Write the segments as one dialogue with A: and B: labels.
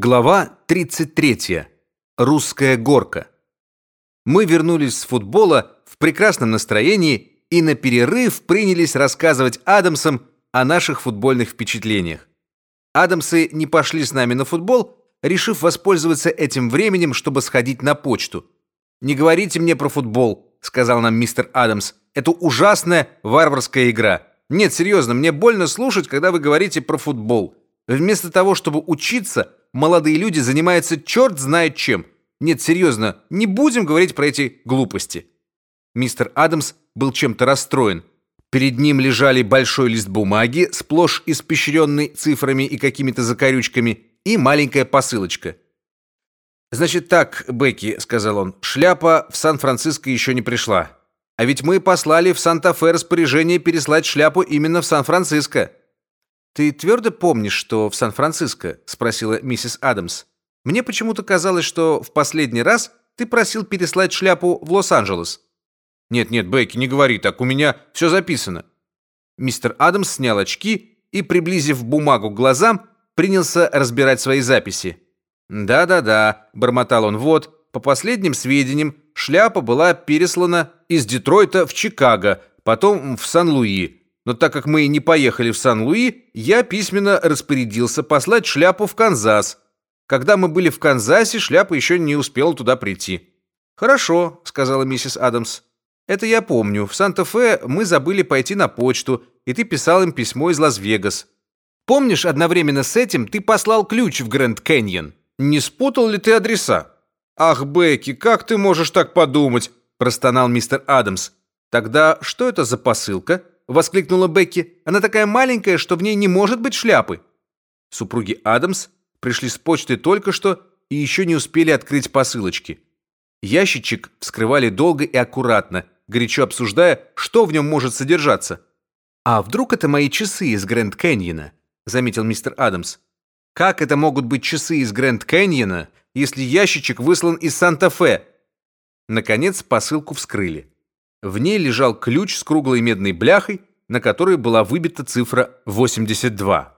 A: Глава 33. Русская горка. Мы вернулись с футбола в прекрасном настроении и на перерыв принялись рассказывать Адамсам о наших футбольных впечатлениях. Адамсы не пошли с нами на футбол, решив воспользоваться этим временем, чтобы сходить на почту. «Не говорите мне про футбол», — сказал нам мистер Адамс. «Это ужасная варварская игра. Нет, серьезно, мне больно слушать, когда вы говорите про футбол. Вместо того, чтобы учиться, молодые люди занимаются черт знает чем. Нет, серьезно, не будем говорить про эти глупости. Мистер Адамс был чем-то расстроен. Перед ним лежали большой лист бумаги, сплошь испещренный цифрами и какими-то закорючками, и маленькая посылочка. Значит так, Бекки, сказал он. Шляпа в Сан-Франциско еще не пришла. А ведь мы послали в Санта-Фе распоряжение переслать шляпу именно в Сан-Франциско. Ты твердо помнишь, что в Сан-Франциско? спросила миссис Адамс. Мне почему-то казалось, что в последний раз ты просил переслать шляпу в Лос-Анджелес. Нет, нет, Бекки, не говори так, у меня все записано. Мистер Адамс снял очки и, приблизив бумагу к глазам, принялся разбирать свои записи. Да-да-да, бормотал он. Вот, по последним сведениям, шляпа была переслана из Детройта в Чикаго, потом в Сан-Луи. Но так как мы не поехали в Сан-Луи, я письменно распорядился послать шляпу в Канзас. Когда мы были в Канзасе, шляпа еще не успела туда прийти. Хорошо, сказала миссис Адамс. Это я помню. В Санта-Фе мы забыли пойти на почту, и ты писал им письмо из Лас-Вегас. Помнишь, одновременно с этим ты послал ключ в Грэнд Кэньон? Не спутал ли ты адреса? Ах, Бекки, как ты можешь так подумать? простонал мистер Адамс. Тогда что это за посылка? Воскликнула Бекки. Она такая маленькая, что в ней не может быть шляпы. Супруги Адамс пришли с почты только что и еще не успели открыть посылочки. Ящичек вскрывали долго и аккуратно, горячо обсуждая, что в нем может содержаться. А вдруг это мои часы из Грэнд Кэньона, заметил мистер Адамс. Как это могут быть часы из Грэнд Кэньона, если ящичек выслан из Санта-Фе? Наконец посылку вскрыли. В ней лежал ключ с круглой медной бляхой, на которой была выбита цифра 82.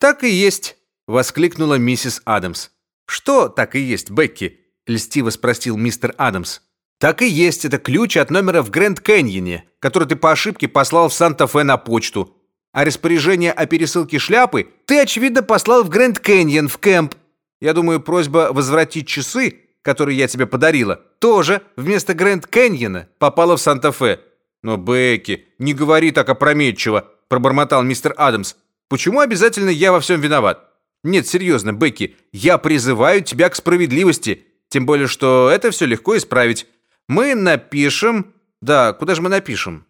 A: Так и есть, воскликнула миссис Адамс. Что так и есть, Бекки? льстиво спросил мистер Адамс. Так и есть, это ключ от номера в Грэнд Кэньоне, который ты по ошибке послал в Санта-Фе на почту. А распоряжение о пересылке шляпы ты очевидно послал в Грэнд Кэньон в кемп. Я думаю, просьба возвратить часы который я тебе подарила, тоже вместо Грэнд Кэньона попала в Санта-Фе. Но Бекки, не говори так опрометчиво, пробормотал мистер Адамс. Почему обязательно я во всем виноват? Нет, серьезно, Бекки, я призываю тебя к справедливости, тем более что это все легко исправить. Мы напишем, да, куда же мы напишем?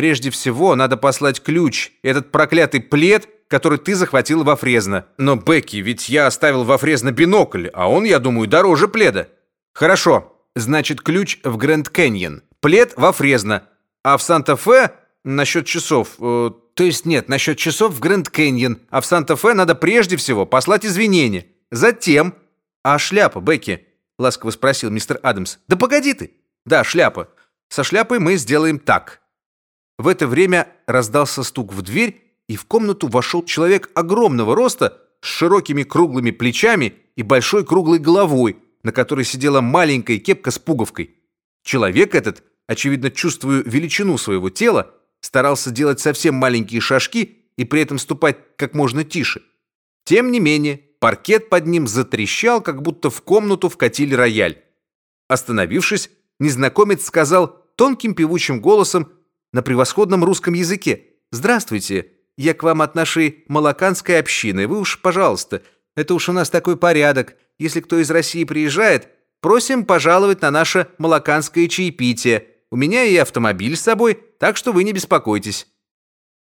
A: Прежде всего, надо послать ключ, этот проклятый плед, который ты захватил во Фрезно. Но Бекки, ведь я оставил во Фрезно бинокль, а он, я думаю, дороже пледа. Хорошо. Значит, ключ в Грэнд Кэньон, плед во Фрезно, а в Санта-Фе насчет часов. Э, то есть нет, насчет часов в Грэнд Кэньон, а в Санта-Фе надо прежде всего послать извинения. Затем, а шляпа, Бекки, ласково спросил мистер Адамс. Да погоди ты. Да, шляпа. Со шляпой мы сделаем так. В это время раздался стук в дверь, и в комнату вошел человек огромного роста с широкими круглыми плечами и большой круглой головой, на которой сидела маленькая кепка с пуговкой. Человек этот, очевидно чувствуя величину своего тела, старался делать совсем маленькие шажки и при этом ступать как можно тише. Тем не менее, паркет под ним затрещал, как будто в комнату вкатили рояль. Остановившись, незнакомец сказал тонким певучим голосом на превосходном русском языке: "Здравствуйте, я к вам от нашей малаканской общины. Вы уж, пожалуйста, это уж у нас такой порядок. Если кто из России приезжает, просим пожаловать на наше малаканское чаепитие. У меня и автомобиль с собой, так что вы не беспокойтесь.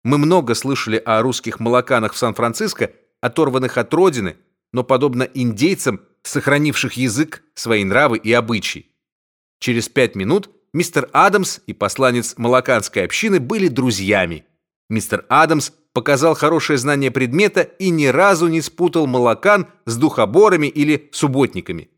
A: Мы много слышали о русских малаканах в Сан-Франциско, оторванных от родины, но подобно индейцам, сохранивших язык, свои нравы и обычаи. Через пять минут мистер Адамс и посланец малаканской общины были друзьями. Мистер Адамс показал хорошее знание предмета и ни разу не спутал молокан с духоборами или субботниками.